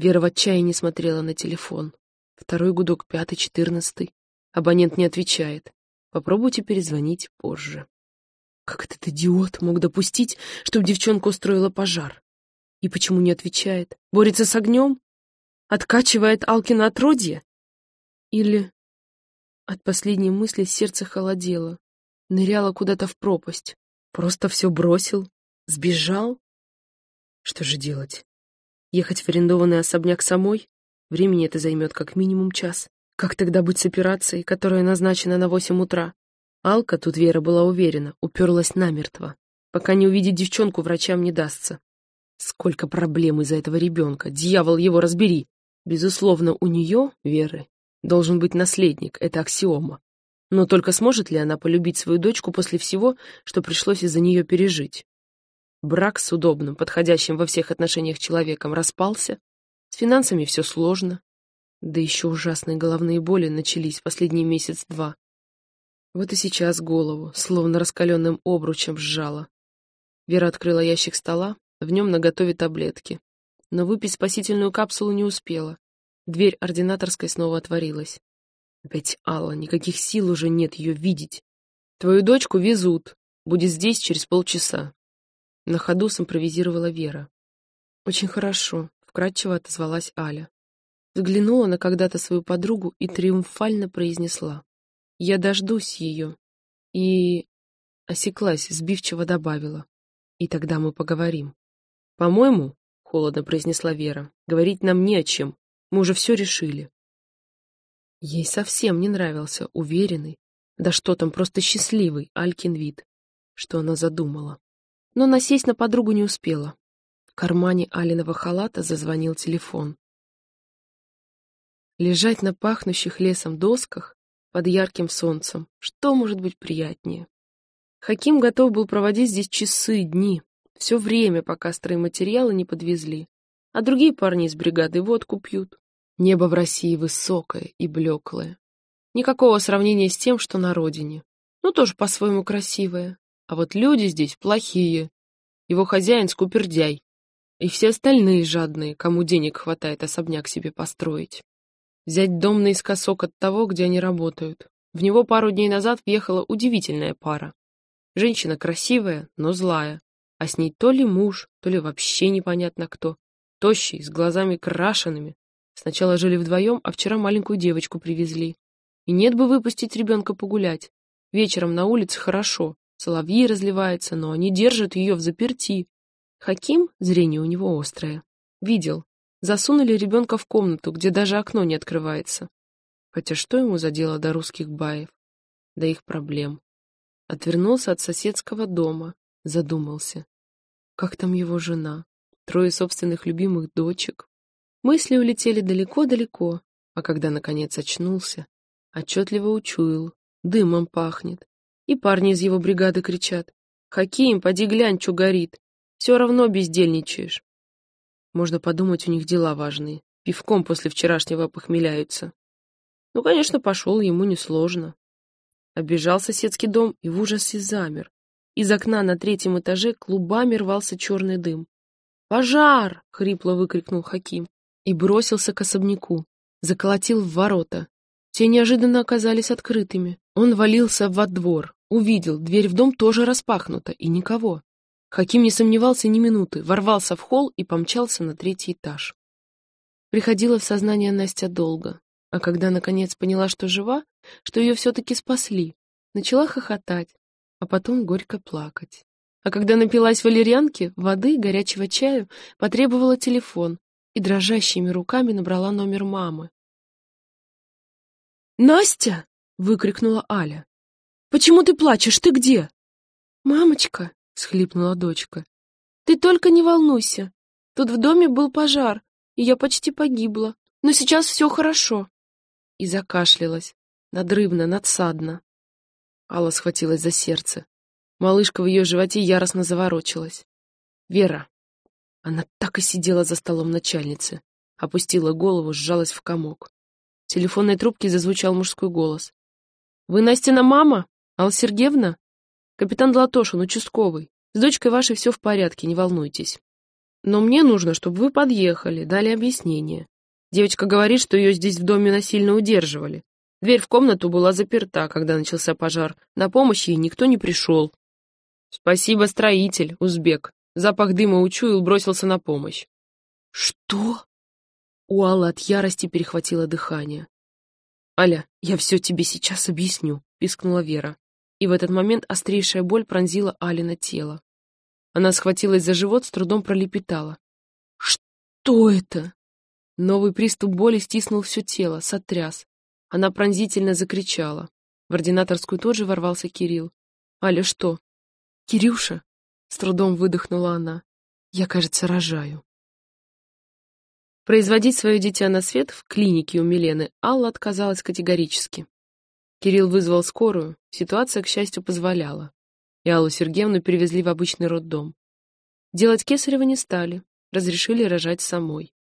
Вера в отчаянии смотрела на телефон. Второй гудок, пятый, четырнадцатый. Абонент не отвечает. Попробуйте перезвонить позже. Как этот идиот мог допустить, чтобы девчонка устроила пожар? И почему не отвечает? Борется с огнем? Откачивает Алкина отродье? Или... От последней мысли сердце холодело, ныряло куда-то в пропасть. Просто все бросил? Сбежал? Что же делать? Ехать в арендованный особняк самой? Времени это займет как минимум час. Как тогда быть с операцией, которая назначена на восемь утра? Алка, тут Вера была уверена, уперлась намертво. Пока не увидит девчонку, врачам не дастся. Сколько проблем из-за этого ребенка, дьявол его разбери. Безусловно, у нее, Веры, должен быть наследник, это аксиома. Но только сможет ли она полюбить свою дочку после всего, что пришлось из-за нее пережить? Брак с удобным, подходящим во всех отношениях человеком распался, с финансами все сложно, да еще ужасные головные боли начались последний месяц-два. Вот и сейчас голову, словно раскаленным обручем, сжала. Вера открыла ящик стола, в нем наготове таблетки. Но выпить спасительную капсулу не успела. Дверь ординаторской снова отворилась. Опять Алла, никаких сил уже нет ее видеть. Твою дочку везут. Будет здесь через полчаса. На ходу симпровизировала Вера. Очень хорошо, вкратчиво отозвалась Аля. Взглянула на когда-то свою подругу и триумфально произнесла. Я дождусь ее. И... Осеклась, сбивчиво добавила. И тогда мы поговорим. По-моему, холодно произнесла Вера, говорить нам не о чем. Мы уже все решили. Ей совсем не нравился уверенный, да что там, просто счастливый Алькин вид, что она задумала. Но насесть на подругу не успела. В кармане Алиного халата зазвонил телефон. Лежать на пахнущих лесом досках под ярким солнцем, что может быть приятнее? Хаким готов был проводить здесь часы, дни, все время, пока стройматериалы не подвезли, а другие парни из бригады водку пьют. Небо в России высокое и блеклое. Никакого сравнения с тем, что на родине. Ну, тоже по-своему красивое. А вот люди здесь плохие. Его хозяин скупердяй. И все остальные жадные, кому денег хватает особняк себе построить. Взять дом наискосок от того, где они работают. В него пару дней назад въехала удивительная пара. Женщина красивая, но злая. А с ней то ли муж, то ли вообще непонятно кто. Тощий, с глазами крашенными, Сначала жили вдвоем, а вчера маленькую девочку привезли. И нет бы выпустить ребенка погулять. Вечером на улице хорошо, соловьи разливаются, но они держат ее в заперти. Хаким, зрение у него острое, видел. Засунули ребенка в комнату, где даже окно не открывается. Хотя что ему за дело до русских баев? До их проблем. Отвернулся от соседского дома, задумался. Как там его жена? Трое собственных любимых дочек, Мысли улетели далеко-далеко, а когда, наконец, очнулся, отчетливо учуял, дымом пахнет. И парни из его бригады кричат. «Хаким, поди глянь, что горит. Все равно бездельничаешь». Можно подумать, у них дела важные. Пивком после вчерашнего похмеляются. Ну, конечно, пошел ему несложно. Обежал соседский дом и в ужасе замер. Из окна на третьем этаже клубами рвался черный дым. «Пожар!» — хрипло выкрикнул Хаким и бросился к особняку, заколотил в ворота. Те неожиданно оказались открытыми. Он валился во двор, увидел, дверь в дом тоже распахнута, и никого. Хаким не сомневался ни минуты, ворвался в холл и помчался на третий этаж. Приходила в сознание Настя долго, а когда наконец поняла, что жива, что ее все-таки спасли, начала хохотать, а потом горько плакать. А когда напилась валерьянки, воды, горячего чаю, потребовала телефон, и дрожащими руками набрала номер мамы. «Настя!» — выкрикнула Аля. «Почему ты плачешь? Ты где?» «Мамочка!» — схлипнула дочка. «Ты только не волнуйся. Тут в доме был пожар, и я почти погибла. Но сейчас все хорошо». И закашлялась, надрывно, надсадно. Алла схватилась за сердце. Малышка в ее животе яростно заворочилась. «Вера, она так и сидела за столом начальницы. Опустила голову, сжалась в комок. В телефонной трубке зазвучал мужской голос. «Вы Настина мама? Алла Сергеевна? Капитан Длатошин, участковый. С дочкой вашей все в порядке, не волнуйтесь». Но мне нужно, чтобы вы подъехали, дали объяснение. Девочка говорит, что ее здесь в доме насильно удерживали. Дверь в комнату была заперта, когда начался пожар. На помощь ей никто не пришел. Спасибо, строитель, узбек. Запах дыма учуял, бросился на помощь. Что? У Аллы от ярости перехватило дыхание. «Аля, я все тебе сейчас объясню», — пискнула Вера. И в этот момент острейшая боль пронзила Алина тело. Она схватилась за живот, с трудом пролепетала. «Что это?» Новый приступ боли стиснул все тело, сотряс. Она пронзительно закричала. В ординаторскую тут же ворвался Кирилл. «Аля, что?» «Кирюша!» — с трудом выдохнула она. «Я, кажется, рожаю». Производить свое дитя на свет в клинике у Милены Алла отказалась категорически. Кирилл вызвал скорую, ситуация, к счастью, позволяла. И Аллу Сергеевну перевезли в обычный роддом. Делать кесарево не стали, разрешили рожать самой.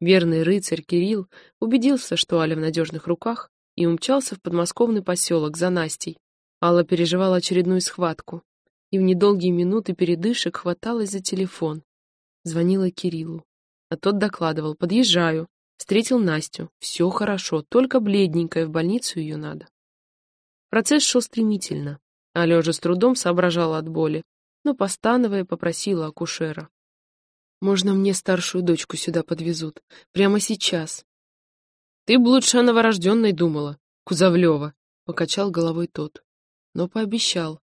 Верный рыцарь Кирилл убедился, что Аля в надежных руках, и умчался в подмосковный поселок за Настей. Алла переживала очередную схватку, и в недолгие минуты передышек хваталась за телефон. Звонила Кириллу. А тот докладывал, подъезжаю. Встретил Настю. Все хорошо, только бледненькая, в больницу ее надо. Процесс шел стремительно. Алёжа с трудом соображала от боли, но, постановая, попросила акушера. «Можно мне старшую дочку сюда подвезут? Прямо сейчас?» «Ты бы лучше о новорожденной думала, Кузовлева», — покачал головой тот. Но пообещал.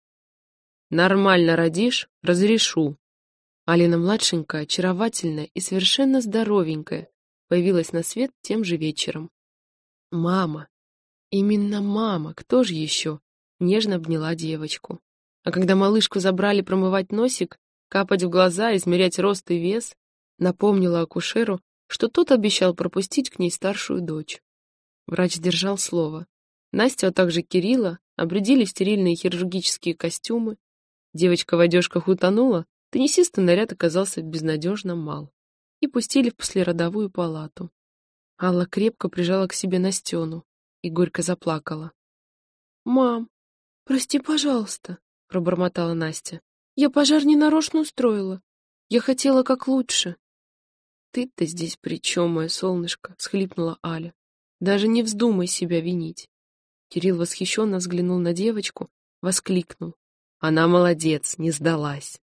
«Нормально родишь — разрешу. Алина-младшенькая, очаровательная и совершенно здоровенькая, появилась на свет тем же вечером. «Мама! Именно мама! Кто же еще?» Нежно обняла девочку. А когда малышку забрали промывать носик, капать в глаза, измерять рост и вес, напомнила акушеру, что тот обещал пропустить к ней старшую дочь. Врач держал слово. Настя, а также Кирилла обрядили в стерильные хирургические костюмы. Девочка в одежках утонула, Теннисистый наряд оказался безнадежно мал. И пустили в послеродовую палату. Алла крепко прижала к себе Настену и горько заплакала. «Мам, прости, пожалуйста», — пробормотала Настя. «Я пожар ненарочно устроила. Я хотела как лучше». «Ты-то здесь при чем, мое солнышко?» — схлипнула Аля. «Даже не вздумай себя винить». Кирилл восхищенно взглянул на девочку, воскликнул. «Она молодец, не сдалась»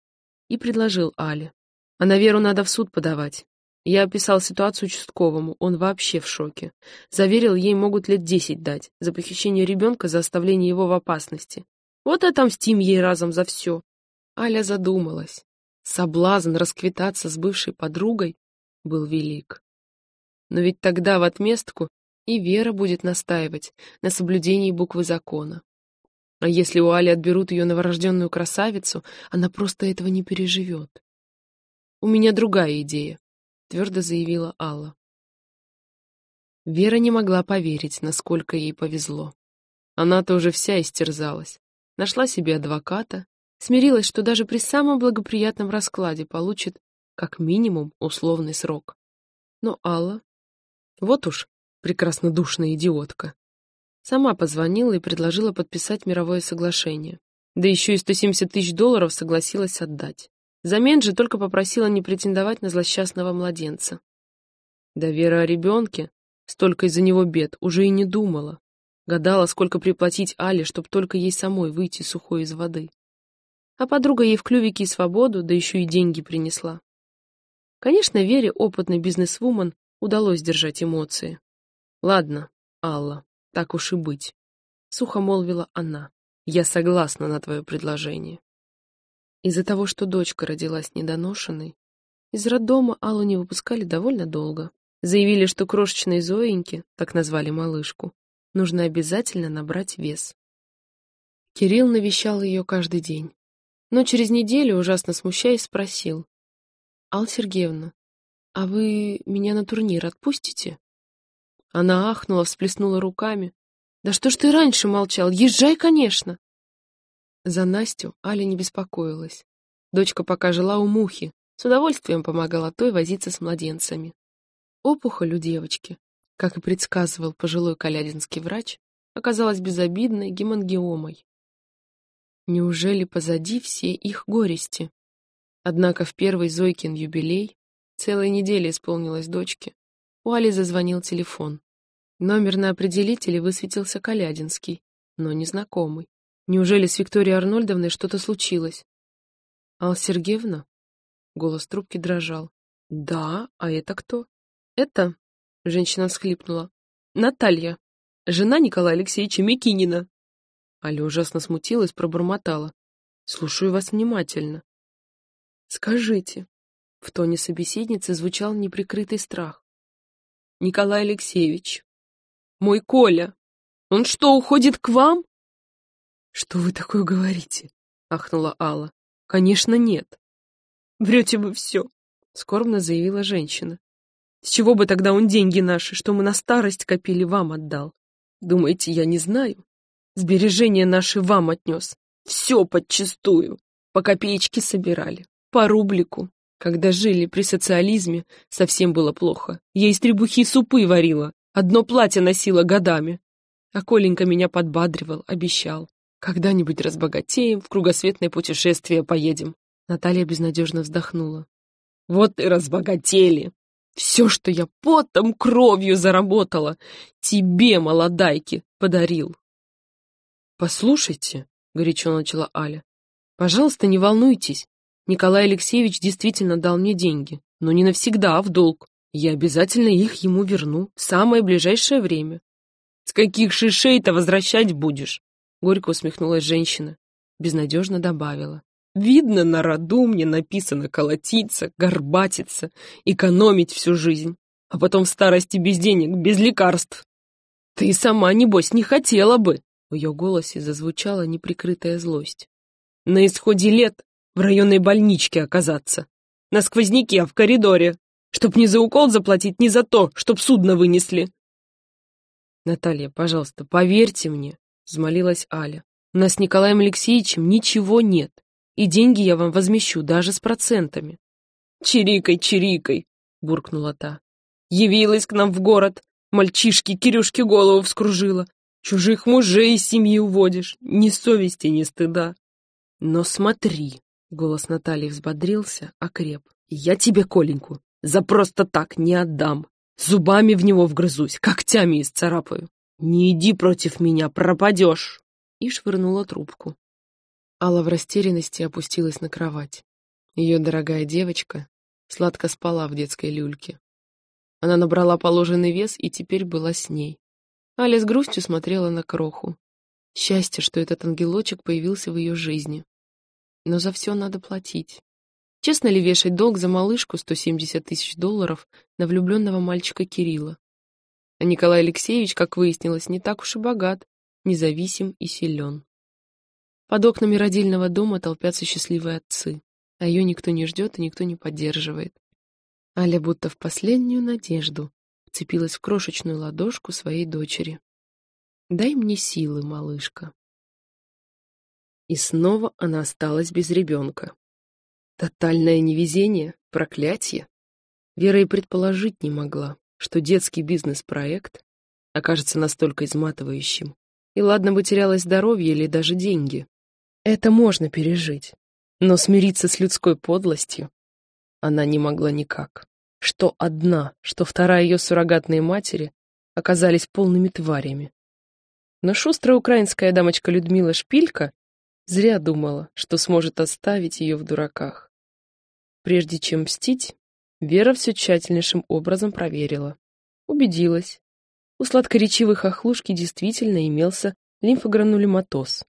и предложил Але. А на Веру надо в суд подавать. Я описал ситуацию участковому, он вообще в шоке. Заверил, ей могут лет десять дать за похищение ребенка, за оставление его в опасности. Вот отомстим ей разом за все. Аля задумалась. Соблазн расквитаться с бывшей подругой был велик. Но ведь тогда в отместку и Вера будет настаивать на соблюдении буквы закона. А если у Али отберут ее новорожденную красавицу, она просто этого не переживет. «У меня другая идея», — твердо заявила Алла. Вера не могла поверить, насколько ей повезло. Она-то уже вся истерзалась. Нашла себе адвоката, смирилась, что даже при самом благоприятном раскладе получит как минимум условный срок. Но Алла... Вот уж прекраснодушная идиотка. Сама позвонила и предложила подписать мировое соглашение. Да еще и 170 тысяч долларов согласилась отдать. Взамен же только попросила не претендовать на злосчастного младенца. Да Вера о ребенке, столько из-за него бед, уже и не думала. Гадала, сколько приплатить Але, чтоб только ей самой выйти сухой из воды. А подруга ей в клювике и свободу, да еще и деньги принесла. Конечно, Вере, опытной бизнесвумен, удалось держать эмоции. Ладно, Алла, так уж и быть. Сухо молвила она. Я согласна на твое предложение. Из-за того, что дочка родилась недоношенной, из роддома Аллу не выпускали довольно долго. Заявили, что крошечной Зоеньке, так назвали малышку, нужно обязательно набрать вес. Кирилл навещал ее каждый день. Но через неделю, ужасно смущаясь, спросил. «Алла Сергеевна, а вы меня на турнир отпустите?» Она ахнула, всплеснула руками. «Да что ж ты раньше молчал? Езжай, конечно!» За Настю Аля не беспокоилась. Дочка пока жила у Мухи, с удовольствием помогала той возиться с младенцами. Опухоль у девочки, как и предсказывал пожилой калядинский врач, оказалась безобидной гемангиомой. Неужели позади все их горести? Однако в первый Зойкин юбилей, целая неделя исполнилась дочке, у Али зазвонил телефон. Номер на определителе высветился Калядинский, но незнакомый. Неужели с Викторией Арнольдовной что-то случилось? «Алла Сергеевна?» Голос трубки дрожал. «Да, а это кто?» «Это...» — женщина всхлипнула. «Наталья, жена Николая Алексеевича Микинина». Аля ужасно смутилась, пробормотала. «Слушаю вас внимательно». «Скажите». В тоне собеседницы звучал неприкрытый страх. «Николай Алексеевич, мой Коля. Он что, уходит к вам? Что вы такое говорите? Ахнула Алла. Конечно, нет. Врете вы все, скорбно заявила женщина. С чего бы тогда он деньги наши, что мы на старость копили, вам отдал? Думаете, я не знаю? Сбережения наши вам отнес. Все подчистую. По копеечке собирали. По рублику. Когда жили при социализме, совсем было плохо. Я из требухи супы варила. Одно платье носила годами. А Коленька меня подбадривал, обещал. Когда-нибудь разбогатеем, в кругосветное путешествие поедем. Наталья безнадежно вздохнула. Вот и разбогатели. Все, что я потом, кровью заработала, тебе, молодайки, подарил. Послушайте, горячо начала Аля, пожалуйста, не волнуйтесь. Николай Алексеевич действительно дал мне деньги, но не навсегда, а в долг. Я обязательно их ему верну в самое ближайшее время. С каких шишей-то возвращать будешь? Горько усмехнулась женщина. Безнадежно добавила. Видно, на роду мне написано колотиться, горбатиться, экономить всю жизнь, а потом в старости без денег, без лекарств. Ты сама, небось, не хотела бы. В ее голосе зазвучала неприкрытая злость. На исходе лет в районной больничке оказаться. На сквозняке, в коридоре. Чтоб не за укол заплатить, не за то, чтоб судно вынесли. Наталья, пожалуйста, поверьте мне, взмолилась Аля. У нас с Николаем Алексеевичем ничего нет, и деньги я вам возмещу даже с процентами. Чирикой, чирикой, буркнула та. Явилась к нам в город, мальчишки Кирюшке голову вскружила. Чужих мужей из семьи уводишь, ни совести, ни стыда. Но смотри, голос Натальи взбодрился, окреп. Я тебе Коленьку за просто так не отдам. Зубами в него вгрызусь, когтями исцарапаю. Не иди против меня, пропадешь!» И швырнула трубку. Алла в растерянности опустилась на кровать. Ее дорогая девочка сладко спала в детской люльке. Она набрала положенный вес и теперь была с ней. Аля с грустью смотрела на кроху. Счастье, что этот ангелочек появился в ее жизни. Но за все надо платить. Честно ли вешать долг за малышку 170 тысяч долларов на влюбленного мальчика Кирилла? А Николай Алексеевич, как выяснилось, не так уж и богат, независим и силен. Под окнами родильного дома толпятся счастливые отцы, а ее никто не ждет и никто не поддерживает. Аля будто в последнюю надежду вцепилась в крошечную ладошку своей дочери. «Дай мне силы, малышка». И снова она осталась без ребенка. Тотальное невезение, проклятие. Вера и предположить не могла, что детский бизнес-проект окажется настолько изматывающим. И ладно бы терялось здоровье или даже деньги. Это можно пережить. Но смириться с людской подлостью она не могла никак. Что одна, что вторая ее суррогатные матери оказались полными тварями. Но шустрая украинская дамочка Людмила Шпилька зря думала, что сможет оставить ее в дураках. Прежде чем мстить, Вера все тщательнейшим образом проверила. Убедилась. У сладкоречивой хохлушки действительно имелся лимфогранулематоз.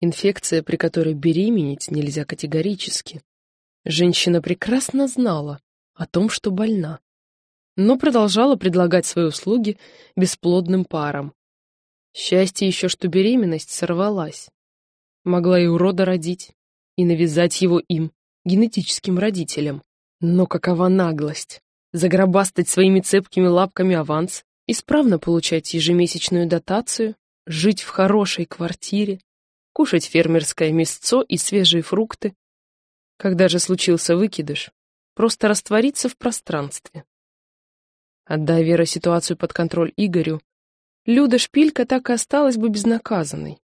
Инфекция, при которой беременеть нельзя категорически. Женщина прекрасно знала о том, что больна, но продолжала предлагать свои услуги бесплодным парам. Счастье еще, что беременность сорвалась. Могла и урода родить, и навязать его им генетическим родителям. Но какова наглость! Загробастать своими цепкими лапками аванс, исправно получать ежемесячную дотацию, жить в хорошей квартире, кушать фермерское мясцо и свежие фрукты. Когда же случился выкидыш, просто раствориться в пространстве. Отдай Вера ситуацию под контроль Игорю, Люда Шпилька так и осталась бы безнаказанной.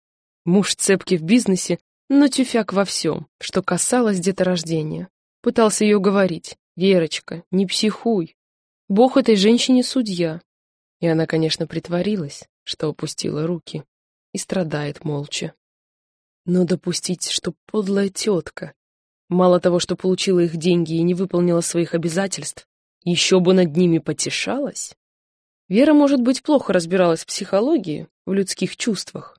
Муж цепкий в бизнесе, но тюфяк во всем, что касалось деторождения. Пытался ее говорить. «Верочка, не психуй. Бог этой женщине судья». И она, конечно, притворилась, что опустила руки и страдает молча. Но допустить, что подлая тетка, мало того, что получила их деньги и не выполнила своих обязательств, еще бы над ними потешалась? Вера, может быть, плохо разбиралась в психологии, в людских чувствах.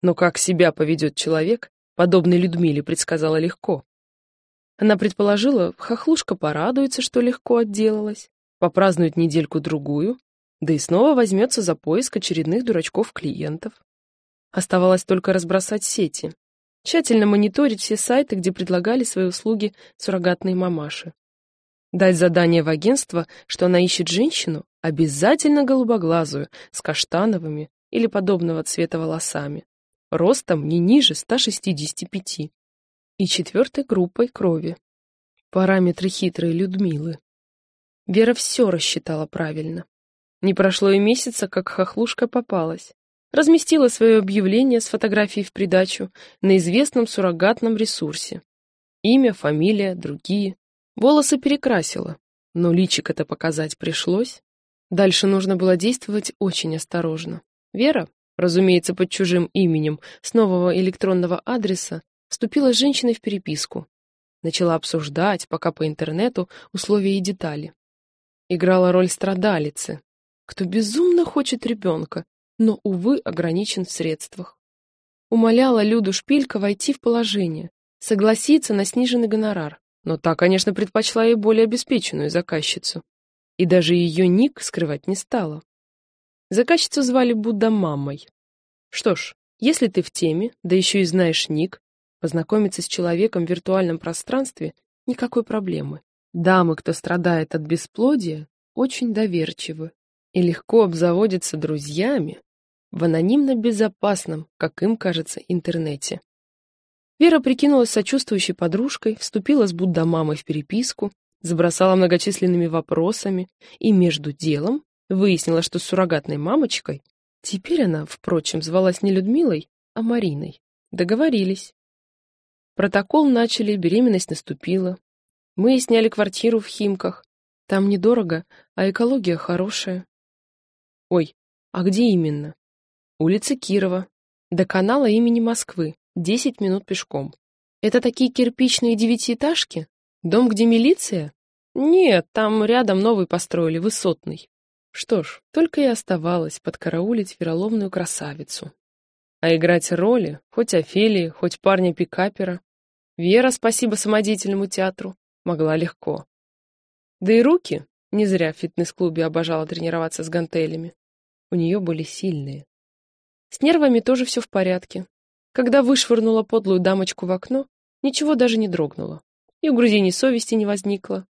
Но как себя поведет человек, подобный Людмиле, предсказала легко. Она предположила, хохлушка порадуется, что легко отделалась, попразднует недельку-другую, да и снова возьмется за поиск очередных дурачков-клиентов. Оставалось только разбросать сети, тщательно мониторить все сайты, где предлагали свои услуги суррогатные мамаши. Дать задание в агентство, что она ищет женщину, обязательно голубоглазую, с каштановыми или подобного цвета волосами, ростом не ниже 165 и четвертой группой крови. Параметры хитрой Людмилы. Вера все рассчитала правильно. Не прошло и месяца, как хохлушка попалась разместила свое объявление с фотографией в придачу на известном суррогатном ресурсе. Имя, фамилия, другие. Волосы перекрасила, но личик это показать пришлось. Дальше нужно было действовать очень осторожно. Вера, разумеется, под чужим именем, с нового электронного адреса, вступила с женщиной в переписку. Начала обсуждать, пока по интернету, условия и детали. Играла роль страдалицы, кто безумно хочет ребенка, но, увы, ограничен в средствах. Умоляла Люду Шпилька войти в положение, согласиться на сниженный гонорар, но та, конечно, предпочла ей более обеспеченную заказчицу. И даже ее ник скрывать не стала. Заказчицу звали Будда мамой. Что ж, если ты в теме, да еще и знаешь ник, познакомиться с человеком в виртуальном пространстве — никакой проблемы. Дамы, кто страдает от бесплодия, очень доверчивы и легко обзаводятся друзьями, в анонимно-безопасном, как им кажется, интернете. Вера прикинулась сочувствующей подружкой, вступила с Будда-мамой в переписку, забросала многочисленными вопросами и между делом выяснила, что с суррогатной мамочкой теперь она, впрочем, звалась не Людмилой, а Мариной. Договорились. Протокол начали, беременность наступила. Мы сняли квартиру в Химках. Там недорого, а экология хорошая. Ой, а где именно? Улица Кирова. До канала имени Москвы. Десять минут пешком. Это такие кирпичные девятиэтажки? Дом, где милиция? Нет, там рядом новый построили, высотный. Что ж, только и оставалось подкараулить вероломную красавицу. А играть роли, хоть Офелии, хоть парня-пикапера, Вера, спасибо самодеятельному театру, могла легко. Да и руки, не зря в фитнес-клубе обожала тренироваться с гантелями, у нее были сильные. С нервами тоже все в порядке. Когда вышвырнула подлую дамочку в окно, ничего даже не дрогнуло. И угрызений совести не возникло.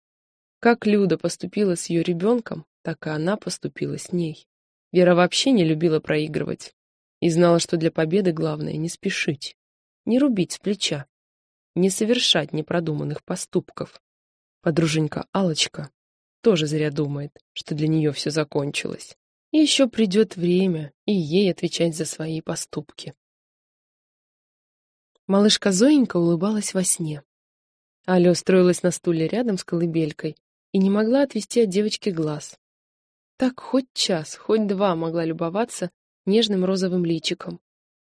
Как Люда поступила с ее ребенком, так и она поступила с ней. Вера вообще не любила проигрывать. И знала, что для победы главное не спешить, не рубить с плеча, не совершать непродуманных поступков. Подруженька алочка тоже зря думает, что для нее все закончилось. И еще придет время и ей отвечать за свои поступки. Малышка Зоенька улыбалась во сне. Аля устроилась на стуле рядом с колыбелькой и не могла отвести от девочки глаз. Так хоть час, хоть два могла любоваться нежным розовым личиком,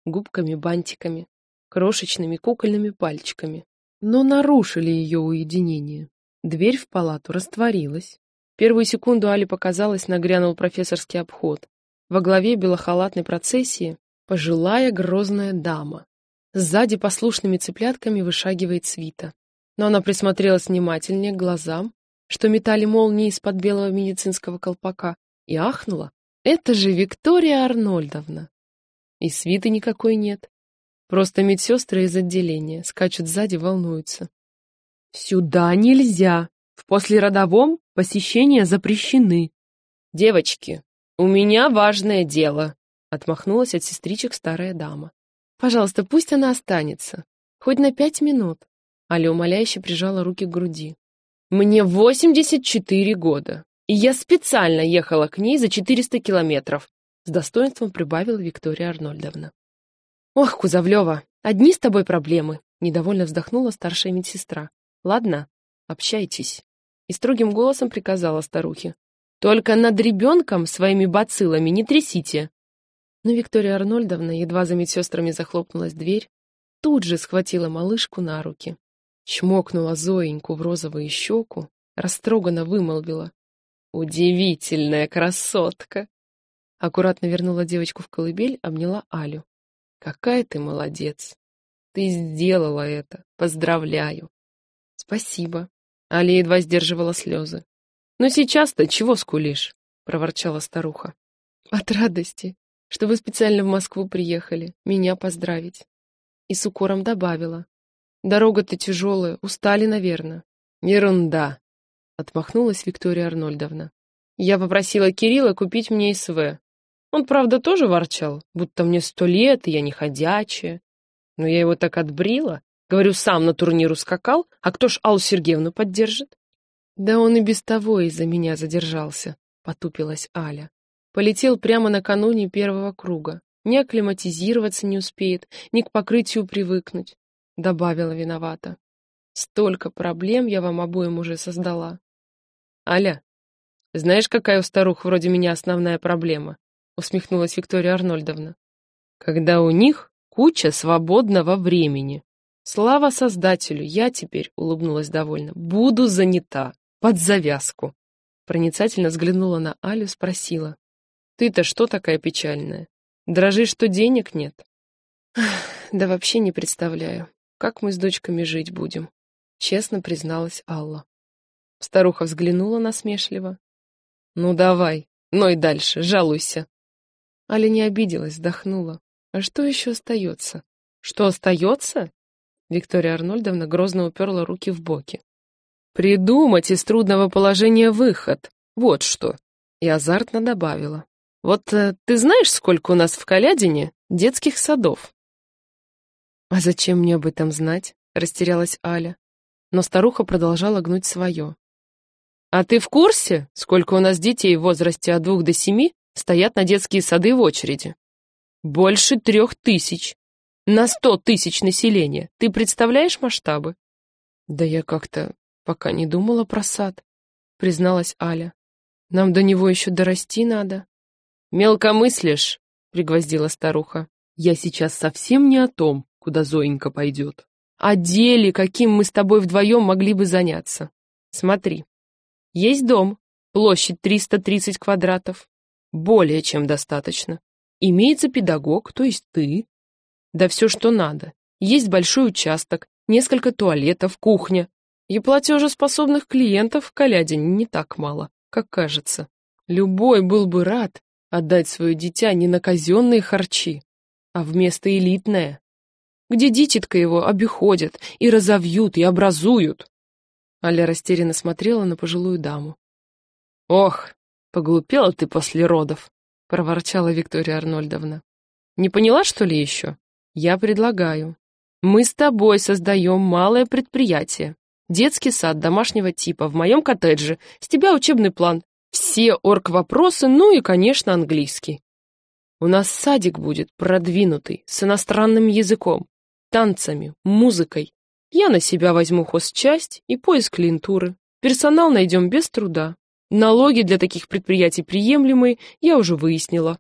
губками-бантиками, крошечными кукольными пальчиками. Но нарушили ее уединение. Дверь в палату растворилась. Первую секунду Али показалось, нагрянул профессорский обход. Во главе белохалатной процессии пожилая грозная дама. Сзади послушными цыплятками вышагивает свита. Но она присмотрелась внимательнее к глазам, что метали молнии из-под белого медицинского колпака, и ахнула. «Это же Виктория Арнольдовна!» И свиты никакой нет. Просто медсестры из отделения скачут сзади, волнуются. «Сюда нельзя!» В послеродовом посещения запрещены. Девочки, у меня важное дело, отмахнулась от сестричек старая дама. Пожалуйста, пусть она останется. Хоть на пять минут. Аля умоляюще прижала руки к груди. Мне 84 года, и я специально ехала к ней за 400 километров, с достоинством прибавила Виктория Арнольдовна. Ох, Кузовлева, одни с тобой проблемы, недовольно вздохнула старшая медсестра. Ладно, общайтесь. И строгим голосом приказала старухе. Только над ребенком своими бациллами не трясите. Но Виктория Арнольдовна, едва за медсестрами захлопнулась дверь, тут же схватила малышку на руки, чмокнула Зоеньку в розовую щеку, растроганно вымолвила. «Удивительная красотка!» Аккуратно вернула девочку в колыбель, обняла Алю. «Какая ты молодец! Ты сделала это! Поздравляю!» «Спасибо!» Аля едва сдерживала слезы. «Ну сейчас-то чего скулишь?» — проворчала старуха. «От радости, что вы специально в Москву приехали, меня поздравить». И с укором добавила. «Дорога-то тяжелая, устали, наверное». «Ерунда!» — отмахнулась Виктория Арнольдовна. «Я попросила Кирилла купить мне СВ. Он, правда, тоже ворчал, будто мне сто лет, и я не ходячая. Но я его так отбрила. Говорю, сам на турниру скакал, а кто ж Аллу Сергеевну поддержит?» «Да он и без того из-за меня задержался», — потупилась Аля. Полетел прямо накануне первого круга. Ни акклиматизироваться не успеет, ни к покрытию привыкнуть, — добавила виновата. Столько проблем я вам обоим уже создала. Аля, знаешь, какая у старух вроде меня основная проблема? Усмехнулась Виктория Арнольдовна. Когда у них куча свободного времени. Слава Создателю, я теперь, улыбнулась довольно, буду занята, под завязку. Проницательно взглянула на Алю, спросила. Ты-то что такая печальная? Дрожишь, что денег нет? Да вообще не представляю, как мы с дочками жить будем, честно призналась Алла. Старуха взглянула насмешливо. Ну давай, ной дальше, жалуйся. Аля не обиделась, вздохнула. А что еще остается? Что остается? Виктория Арнольдовна грозно уперла руки в боки. Придумать из трудного положения выход. Вот что. И азартно добавила. Вот э, ты знаешь, сколько у нас в Калядине детских садов? А зачем мне об этом знать? Растерялась Аля. Но старуха продолжала гнуть свое. А ты в курсе, сколько у нас детей в возрасте от двух до семи стоят на детские сады в очереди? Больше трех тысяч. На сто тысяч населения. Ты представляешь масштабы? Да я как-то пока не думала про сад, призналась Аля. Нам до него еще дорасти надо. «Мелко мыслишь», — пригвоздила старуха. «Я сейчас совсем не о том, куда Зоенька пойдет. О деле, каким мы с тобой вдвоем могли бы заняться. Смотри. Есть дом, площадь 330 квадратов. Более чем достаточно. Имеется педагог, то есть ты. Да все, что надо. Есть большой участок, несколько туалетов, кухня. И платежеспособных клиентов в Калядине не так мало, как кажется. Любой был бы рад, отдать свое дитя не на казенные харчи, а вместо элитное, где дитятка его обиходят и разовьют, и образуют. Аля растерянно смотрела на пожилую даму. «Ох, поглупела ты после родов», — проворчала Виктория Арнольдовна. «Не поняла, что ли, еще? Я предлагаю. Мы с тобой создаем малое предприятие. Детский сад домашнего типа в моем коттедже. С тебя учебный план. Все орг-вопросы, ну и, конечно, английский. У нас садик будет продвинутый, с иностранным языком, танцами, музыкой. Я на себя возьму хозчасть и поиск клиентуры. Персонал найдем без труда. Налоги для таких предприятий приемлемые, я уже выяснила.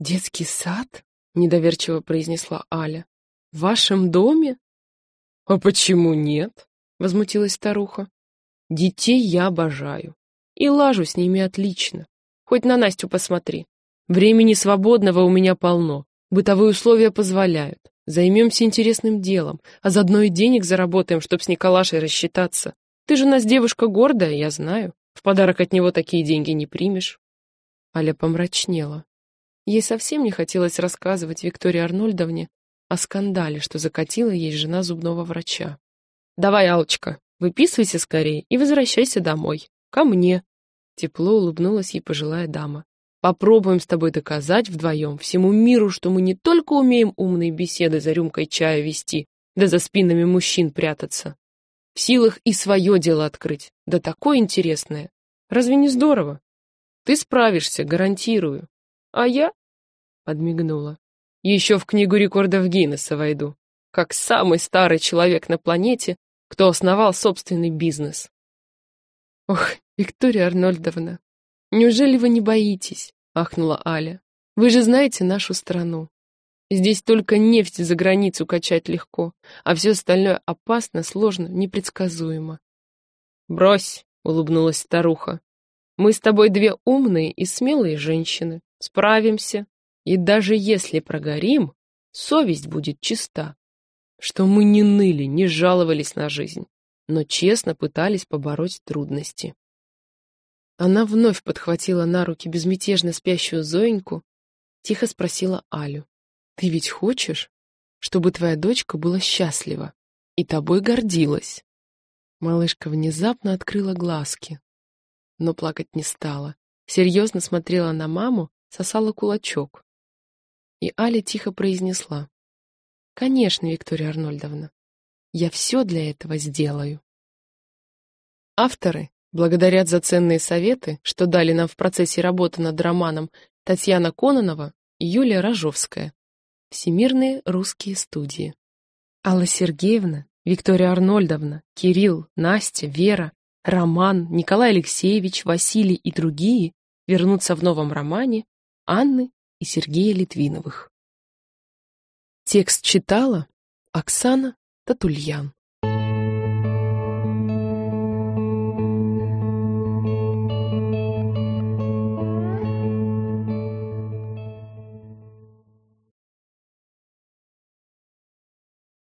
«Детский сад?» — недоверчиво произнесла Аля. «В вашем доме?» «А почему нет?» — возмутилась старуха. «Детей я обожаю. И лажу с ними отлично. Хоть на Настю посмотри. Времени свободного у меня полно. Бытовые условия позволяют. Займемся интересным делом, а заодно и денег заработаем, чтоб с Николашей рассчитаться. Ты же у нас девушка гордая, я знаю. В подарок от него такие деньги не примешь. Аля помрачнела. Ей совсем не хотелось рассказывать Виктории Арнольдовне о скандале, что закатила ей жена зубного врача. «Давай, Алочка, выписывайся скорее и возвращайся домой. Ко мне. Тепло улыбнулась ей пожилая дама. Попробуем с тобой доказать вдвоем всему миру, что мы не только умеем умные беседы за рюмкой чая вести, да за спинами мужчин прятаться. В силах и свое дело открыть, да такое интересное. Разве не здорово? Ты справишься, гарантирую. А я? Подмигнула. Еще в книгу рекордов Гиннесса войду. Как самый старый человек на планете, кто основал собственный бизнес. Ох, Виктория Арнольдовна, неужели вы не боитесь? Ахнула Аля. Вы же знаете нашу страну. Здесь только нефть за границу качать легко, а все остальное опасно, сложно, непредсказуемо. Брось, улыбнулась старуха. Мы с тобой две умные и смелые женщины. Справимся. И даже если прогорим, совесть будет чиста. Что мы не ныли, не жаловались на жизнь, но честно пытались побороть трудности. Она вновь подхватила на руки безмятежно спящую Зоеньку, тихо спросила Алю. «Ты ведь хочешь, чтобы твоя дочка была счастлива и тобой гордилась?» Малышка внезапно открыла глазки, но плакать не стала. Серьезно смотрела на маму, сосала кулачок. И Аля тихо произнесла. «Конечно, Виктория Арнольдовна, я все для этого сделаю». Авторы благодарят за ценные советы, что дали нам в процессе работы над романом Татьяна Кононова и Юлия Рожовская. Всемирные русские студии. Алла Сергеевна, Виктория Арнольдовна, Кирилл, Настя, Вера, Роман, Николай Алексеевич, Василий и другие вернутся в новом романе Анны и Сергея Литвиновых. Текст читала Оксана Татульян.